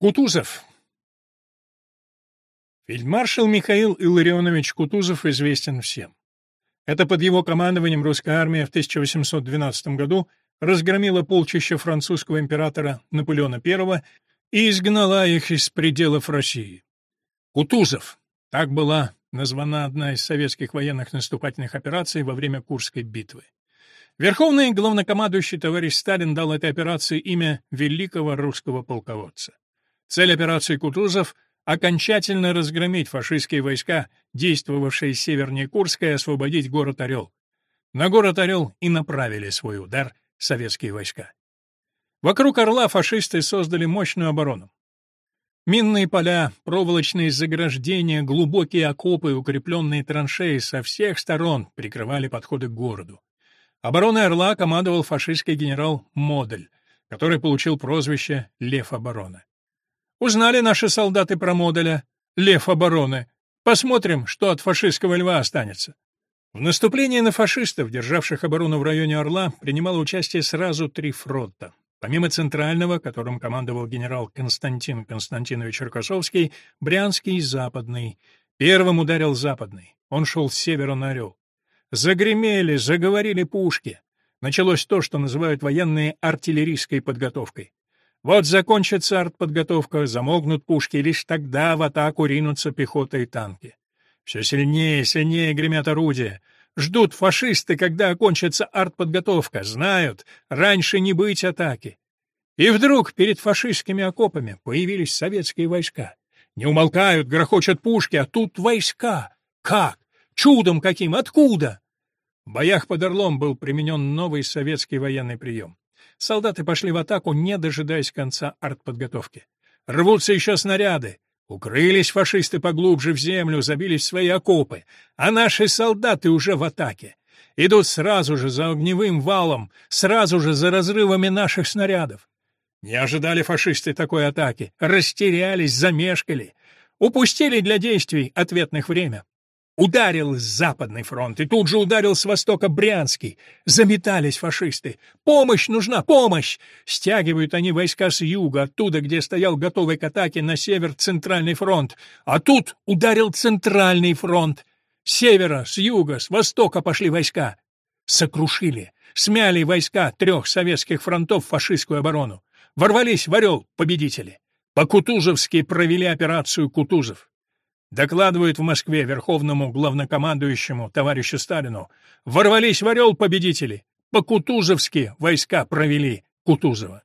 Кутузов. Фельдмаршал Михаил Илларионович Кутузов известен всем. Это под его командованием русская армия в 1812 году разгромила полчища французского императора Наполеона I и изгнала их из пределов России. Кутузов. Так была названа одна из советских военных наступательных операций во время Курской битвы. Верховный главнокомандующий товарищ Сталин дал этой операции имя великого русского полководца. Цель операции «Кутузов» — окончательно разгромить фашистские войска, действовавшие севернее Курска, и освободить город Орел. На город Орел и направили свой удар советские войска. Вокруг Орла фашисты создали мощную оборону. Минные поля, проволочные заграждения, глубокие окопы, укрепленные траншеи со всех сторон прикрывали подходы к городу. Обороной Орла командовал фашистский генерал Модель, который получил прозвище «Лев обороны». Узнали наши солдаты про Моделя, лев обороны. Посмотрим, что от фашистского льва останется. В наступлении на фашистов, державших оборону в районе Орла, принимало участие сразу три фронта. Помимо Центрального, которым командовал генерал Константин Константинович Рокоссовский, Брянский и Западный. Первым ударил Западный. Он шел с севера на Орел. Загремели, заговорили пушки. Началось то, что называют военной артиллерийской подготовкой. Вот закончится артподготовка, замолкнут пушки, лишь тогда в атаку ринутся пехота и танки. Все сильнее и сильнее гремят орудия. Ждут фашисты, когда окончится артподготовка, знают, раньше не быть атаки. И вдруг перед фашистскими окопами появились советские войска. Не умолкают, грохочут пушки, а тут войска. Как? Чудом каким? Откуда? В боях под Орлом был применен новый советский военный прием. Солдаты пошли в атаку, не дожидаясь конца артподготовки. Рвутся еще снаряды. Укрылись фашисты поглубже в землю, забились в свои окопы, а наши солдаты уже в атаке. Идут сразу же за огневым валом, сразу же за разрывами наших снарядов. Не ожидали фашисты такой атаки, растерялись, замешкали, упустили для действий ответных время. Ударил с западный фронт, и тут же ударил с востока Брянский. Заметались фашисты. «Помощь нужна! Помощь!» Стягивают они войска с юга, оттуда, где стоял готовый к атаке на север Центральный фронт. А тут ударил Центральный фронт. С севера, с юга, с востока пошли войска. Сокрушили, смяли войска трех советских фронтов фашистскую оборону. Ворвались в Орел победители. По-кутузовски провели операцию «Кутузов». Докладывают в Москве верховному главнокомандующему товарищу Сталину. Ворвались в Орел победители. По-кутузовски войска провели Кутузова.